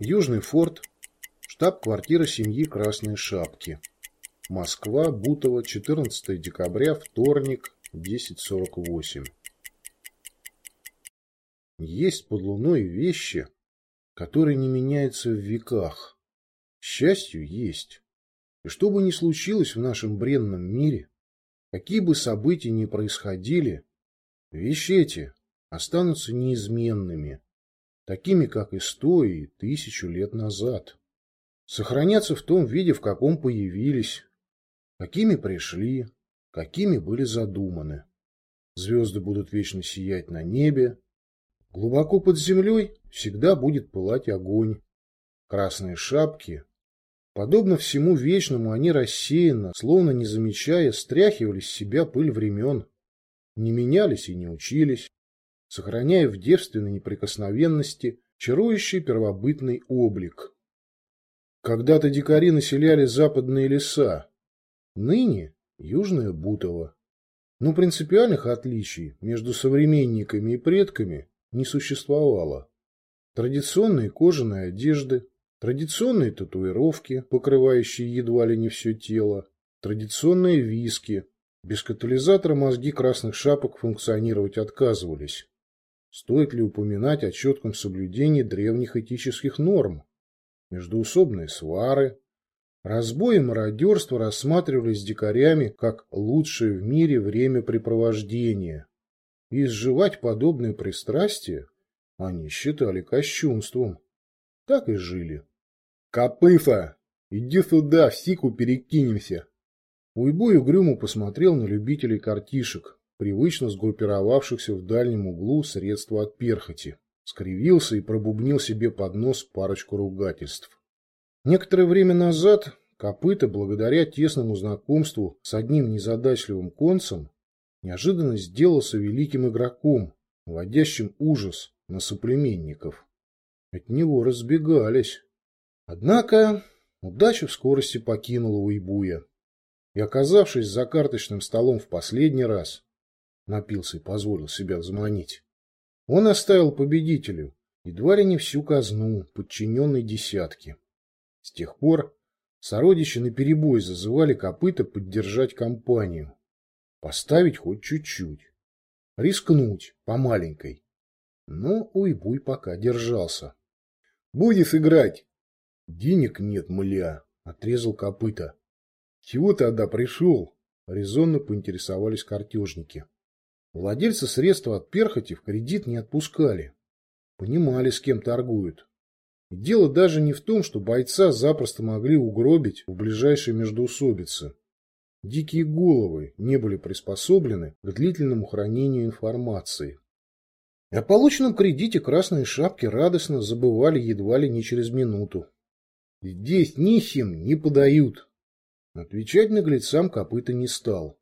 Южный форт, штаб-квартира семьи Красные Шапки. Москва, Бутово, 14 декабря, вторник, 10.48. Есть под луной вещи, которые не меняются в веках. Счастью, есть. И что бы ни случилось в нашем бренном мире, какие бы события ни происходили, вещи эти останутся неизменными, такими, как и сто и тысячу лет назад. Сохранятся в том виде, в каком появились, какими пришли, какими были задуманы. Звезды будут вечно сиять на небе, глубоко под землей всегда будет пылать огонь. Красные шапки, подобно всему вечному, они рассеянно, словно не замечая, стряхивали с себя пыль времен, не менялись и не учились, сохраняя в девственной неприкосновенности чарующий первобытный облик. Когда-то дикари населяли западные леса, ныне Южное Бутово. Но принципиальных отличий между современниками и предками не существовало. Традиционные кожаные одежды, традиционные татуировки, покрывающие едва ли не все тело, традиционные виски. Без катализатора мозги красных шапок функционировать отказывались. Стоит ли упоминать о четком соблюдении древних этических норм? Междуусобные свары, разбой и мародерство рассматривались дикарями как лучшее в мире времяпрепровождение. И изживать подобные пристрастия они считали кощунством. Так и жили. «Копыфа! Иди сюда, в сику перекинемся!» Уйбой угрюмо посмотрел на любителей картишек, привычно сгруппировавшихся в дальнем углу средства от перхоти, скривился и пробубнил себе под нос парочку ругательств. Некоторое время назад Копыта, благодаря тесному знакомству с одним незадачливым концем, неожиданно сделался великим игроком, вводящим ужас на соплеменников. От него разбегались. Однако удача в скорости покинула Уйбуя. И, оказавшись за карточным столом в последний раз, напился и позволил себя взманить. Он оставил победителю едва ли не всю казну, подчиненной десятке. С тех пор сородичи наперебой зазывали копыта поддержать компанию, поставить хоть чуть-чуть, рискнуть по маленькой. Но Уйбуй пока держался. — Будешь играть? — Денег нет, мля, — отрезал копыта. — Чего тогда пришел? — резонно поинтересовались картежники. Владельцы средства от перхоти в кредит не отпускали. Понимали, с кем торгуют. И дело даже не в том, что бойца запросто могли угробить в ближайшей междоусобице. Дикие головы не были приспособлены к длительному хранению информации. О полученном кредите красные шапки радостно забывали едва ли не через минуту. Здесь нищим не подают. Отвечать наглецам копыта не стал.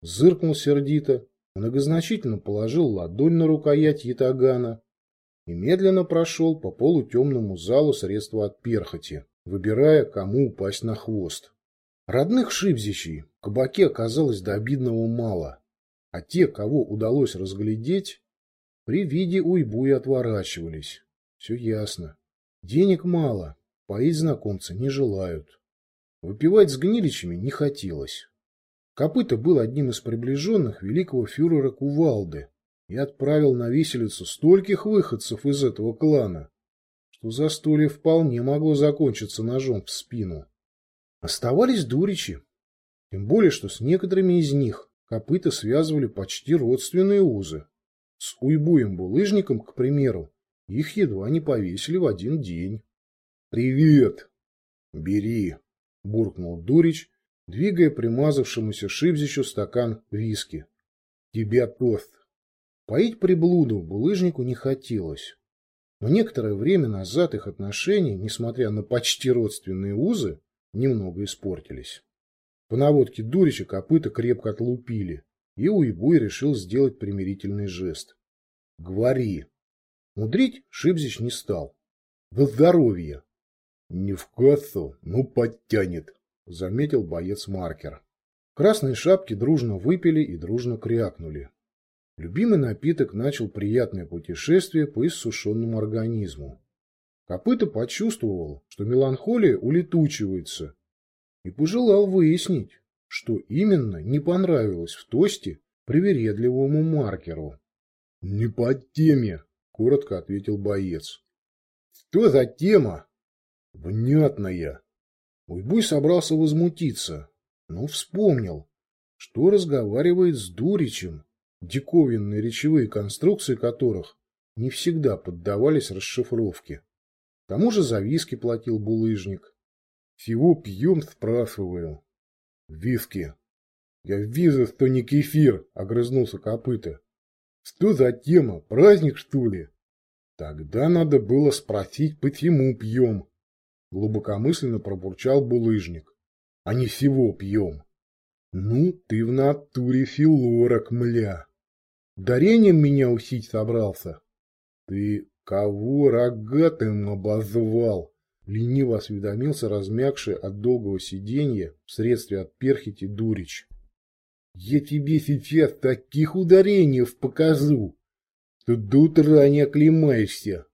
Зыркнул сердито, многозначительно положил ладонь на рукоять ятагана и медленно прошел по полутемному залу средства от перхоти, выбирая, кому упасть на хвост. Родных шибзищей в кабаке оказалось до обидного мало, а те, кого удалось разглядеть, при виде уйбуи отворачивались. Все ясно. Денег мало, поить знакомца не желают. Выпивать с гниличами не хотелось. Копыта был одним из приближенных великого фюрера Кувалды и отправил на виселицу стольких выходцев из этого клана, что застолье вполне могло закончиться ножом в спину. Оставались дуричи, тем более, что с некоторыми из них копыта связывали почти родственные узы. С уйбуем-булыжником, к примеру, их едва не повесили в один день. «Привет!» «Бери!» – буркнул Дурич двигая примазавшемуся Шибзичу стакан виски. «Тебя тост!» Поить приблуду булыжнику не хотелось. Но некоторое время назад их отношения, несмотря на почти родственные узы, немного испортились. По наводке Дурича копыта крепко отлупили, и Уйбуй решил сделать примирительный жест. «Говори!» Мудрить Шибзич не стал. «До здоровья!» «Не в кассу, ну подтянет!» — заметил боец-маркер. Красные шапки дружно выпили и дружно крякнули. Любимый напиток начал приятное путешествие по иссушенному организму. Копыта почувствовал, что меланхолия улетучивается, и пожелал выяснить, что именно не понравилось в тосте привередливому маркеру. — Не по теме, — коротко ответил боец. — Что за тема? — Внятная. Уйбуй собрался возмутиться, но вспомнил, что разговаривает с Дуричем, диковинные речевые конструкции которых не всегда поддавались расшифровке. К тому же за виски платил булыжник. Всего пьем, спрашиваю. Виски. Я вижу, что не кефир, огрызнулся копыта. Что за тема? Праздник, что ли? Тогда надо было спросить, почему пьем. Глубокомысленно пробурчал булыжник. А не всего пьем. Ну, ты в натуре филорок, мля. Дарением меня усить собрался. Ты кого рогатым обозвал? Лениво осведомился размягший от долгого сиденья в средстве от перхити Дурич. Я тебе сейчас таких ударений покажу, что до утра не оклемаешься.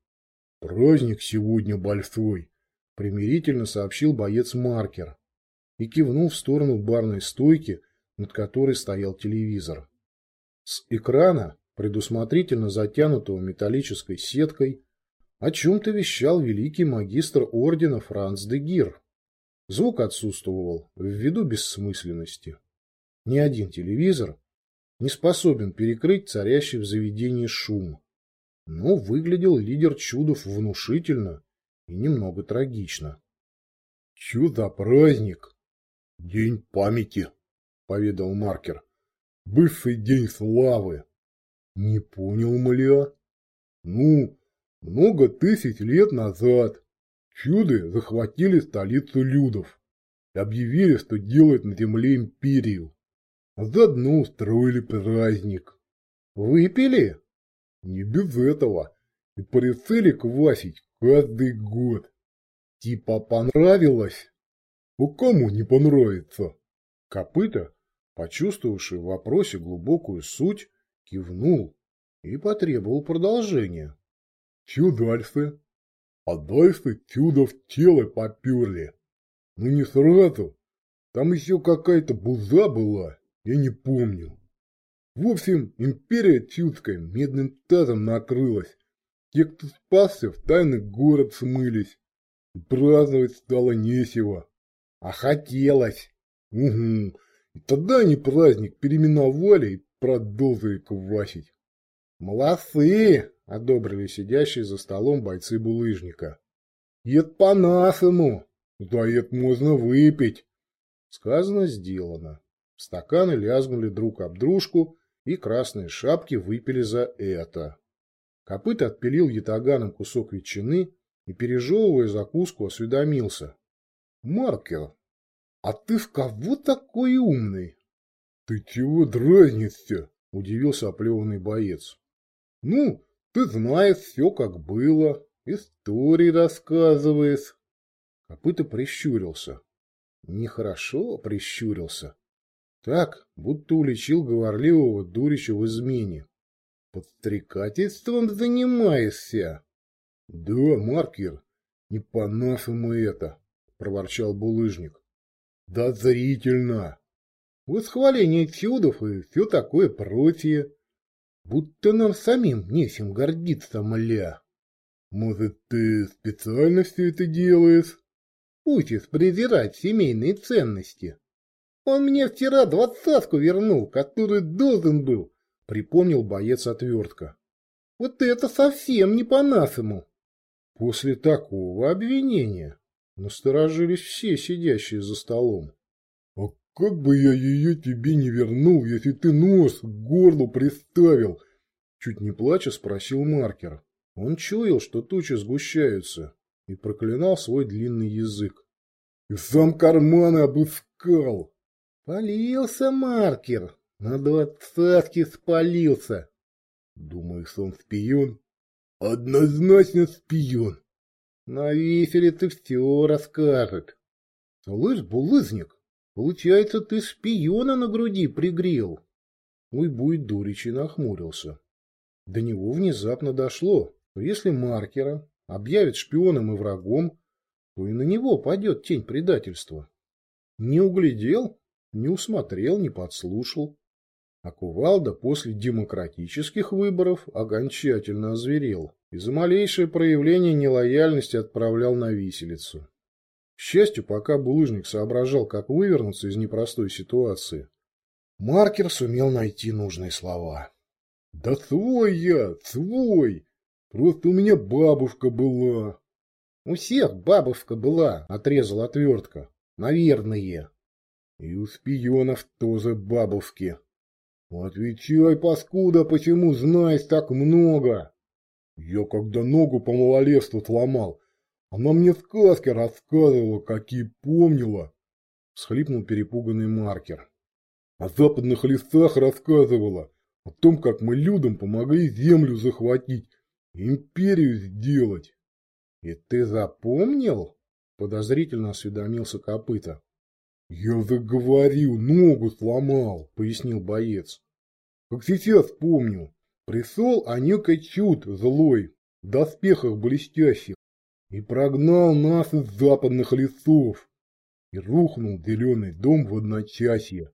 Праздник сегодня большой, примирительно сообщил боец Маркер и кивнул в сторону барной стойки, над которой стоял телевизор. С экрана, предусмотрительно затянутого металлической сеткой, о чем-то вещал великий магистр ордена Франц де Гир. Звук отсутствовал ввиду бессмысленности. Ни один телевизор не способен перекрыть царящий в заведении шум. Но выглядел лидер чудов внушительно и немного трагично. — Чё за праздник? — День памяти, — поведал маркер. — Бывший день славы. — Не понял, мля. — Ну, много тысяч лет назад чуды захватили столицу Людов и объявили, что делают на земле империю. А заодно устроили праздник. Выпили? Не без этого. И порицели квасить каждый год. Типа понравилось? У кому не понравится? Копыта, почувствовавший в вопросе глубокую суть, кивнул и потребовал продолжения. Че дальше? А дальше чудо в тело поперли. Ну не сразу. Там еще какая-то буза была, я не помню. В общем, империя чудская медным тазом накрылась. Те, кто спасся, в тайный город смылись. И праздновать стало несего. А хотелось. Угу. И тогда они праздник переименовали и продолжили квасить. Молодцы! одобрили сидящие за столом бойцы булыжника. «Это по-нашему! Да это можно выпить!» Сказано, сделано. Стаканы лязгнули друг об дружку, и красные шапки выпили за это. Копыт отпилил ятаганом кусок ветчины и, пережевывая закуску, осведомился. — Маркер, а ты в кого такой умный? — Ты чего дразнишься? — удивился оплеванный боец. — Ну, ты знаешь все, как было, истории рассказываешь. Копыта прищурился. Нехорошо прищурился. Так, будто уличил говорливого дурича в измене. Подстрекательством занимаешься? Да, маркер, не по-нашему это, проворчал булыжник. Да зрительно. Восхваление чудов и все такое прочее. Будто нам самим нечем гордиться, мля. Может, ты специально все это делаешь? Учишь презирать семейные ценности. Он мне вчера двадцатку вернул, который должен был, припомнил боец отвертка. Вот это совсем не по-нашему. После такого обвинения насторожились все сидящие за столом. А как бы я ее тебе не вернул, если ты нос к горлу приставил? Чуть не плача спросил маркер. Он чуял, что тучи сгущаются, и проклинал свой длинный язык. И сам карманы обыскал. Полился маркер, на двадцатке спалился. Думаешь, он шпион? Однозначно шпион. На веселе ты все расскажет. Слышь, булызник, получается, ты шпиона на груди пригрел. Уйбуй Дурич и нахмурился. До него внезапно дошло, что если маркера объявит шпионом и врагом, то и на него падет тень предательства. Не углядел, не усмотрел, не подслушал. А Кувалда после демократических выборов окончательно озверел и за малейшее проявление нелояльности отправлял на виселицу. К счастью, пока булыжник соображал, как вывернуться из непростой ситуации, маркер сумел найти нужные слова. «Да свой я, свой! Просто у меня бабушка была!» «У всех бабушка была!» — отрезал отвертка. «Наверное!» «И у шпионов тоже бабушки!» «Отвечай, паскуда, почему знаешь так много?» «Я когда ногу по малолетству сломал, она мне сказки рассказывала, какие помнила!» — схлипнул перепуганный маркер. «О западных лесах рассказывала, о том, как мы людям помогли землю захватить, империю сделать». «И ты запомнил?» — подозрительно осведомился копыта. «Я заговорил, ногу сломал», — пояснил боец. «Как сейчас помню, присол Анюка Чуд злой, в доспехах блестящих, и прогнал нас из западных лесов, и рухнул зеленый дом в одночасье,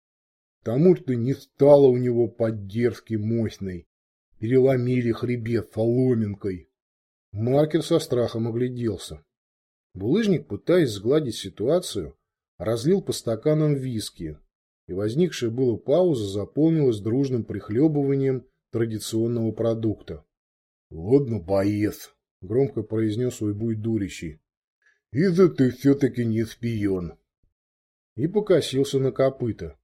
потому что не стало у него поддержки мощной, переломили хребет соломинкой». Маркер со страхом огляделся. Булыжник, пытаясь сгладить ситуацию, разлил по стаканам виски, и возникшая была пауза заполнилась дружным прихлебыванием традиционного продукта. — Ладно, боец, — громко произнес Уйбуй дурящий. — Иза ты все-таки не спион. И покосился на копыта.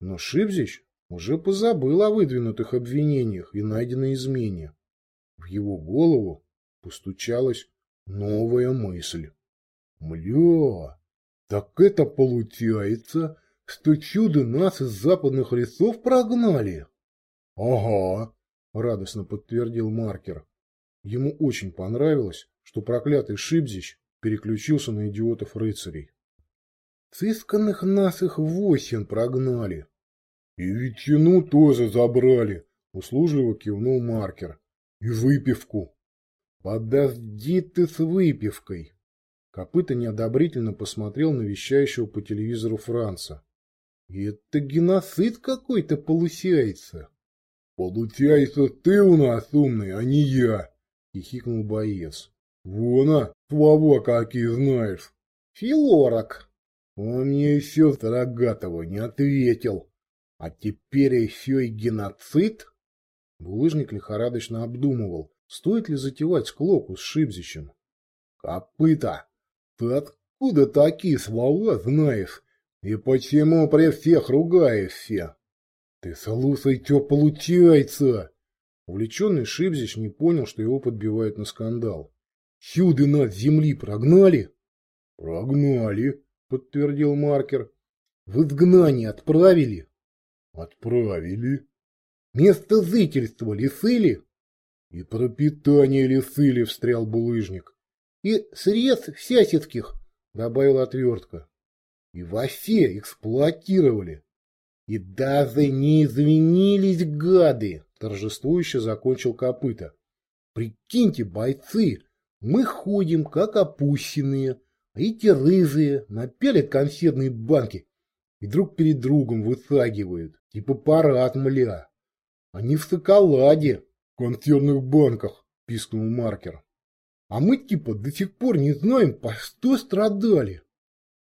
Но Шибзич уже позабыл о выдвинутых обвинениях и найденной измене. В его голову постучалась новая мысль. Мля, так это получается, что чудо нас из западных лесов прогнали? Ага, радостно подтвердил маркер. Ему очень понравилось, что проклятый Шибзич переключился на идиотов-рыцарей. Цисканных нас их восемь прогнали. И ветчину тоже забрали, услужливо кивнул маркер. И выпивку. Подожди ты с выпивкой. Копыта неодобрительно посмотрел на вещающего по телевизору Франца. Это геноцид какой-то получается. Получается, ты у нас умный, а не я, хихикнул боец. Вон, а, слова какие знаешь. Филорок. Он мне еще Рогатого не ответил. А теперь еще и геноцид? Булыжник лихорадочно обдумывал, стоит ли затевать склоку с Шибзичем. Копыта! Ты откуда такие слова знаешь? И почему при всех ругаешься? Ты слушай, что получается? Увлеченный Шибзич не понял, что его подбивают на скандал. Сюды нас земли прогнали? Прогнали, подтвердил маркер. В изгнание отправили? Отправили. Место жительства лесыли? И пропитание лесыли, встрял булыжник и средств всяческих, добавила отвертка. И вообще эксплуатировали. И даже не извинились гады, торжествующе закончил копыта. Прикиньте, бойцы, мы ходим как опущенные, а эти рыжие напялят консервные банки и друг перед другом высагивают, типа парад, мля. Они в шоколаде, в консервных банках, пискнул маркер. А мы типа до сих пор не знаем, по что страдали.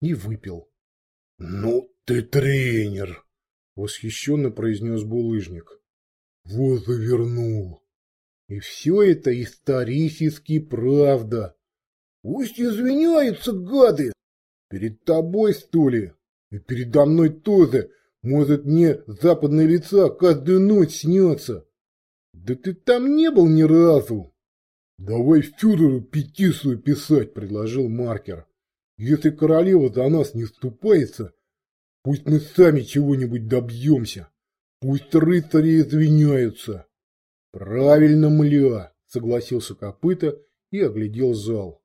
И выпил. — Ну ты тренер! — восхищенно произнес булыжник. — Вот завернул. И все это исторически правда. Пусть извиняются, гады! Перед тобой, что ли? И передо мной тоже. Может, мне западное лица каждую ночь снятся. Да ты там не был ни разу. «Давай Фюреру петицию писать», — предложил маркер. «Если королева за нас не вступается, пусть мы сами чего-нибудь добьемся. Пусть рыцари извиняются». «Правильно, мля», — согласился копыта и оглядел зал.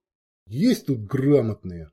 «Есть тут грамотные».